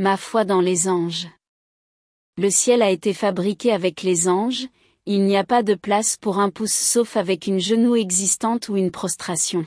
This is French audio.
Ma foi dans les anges. Le ciel a été fabriqué avec les anges, il n'y a pas de place pour un pouce sauf avec une genou existante ou une prostration.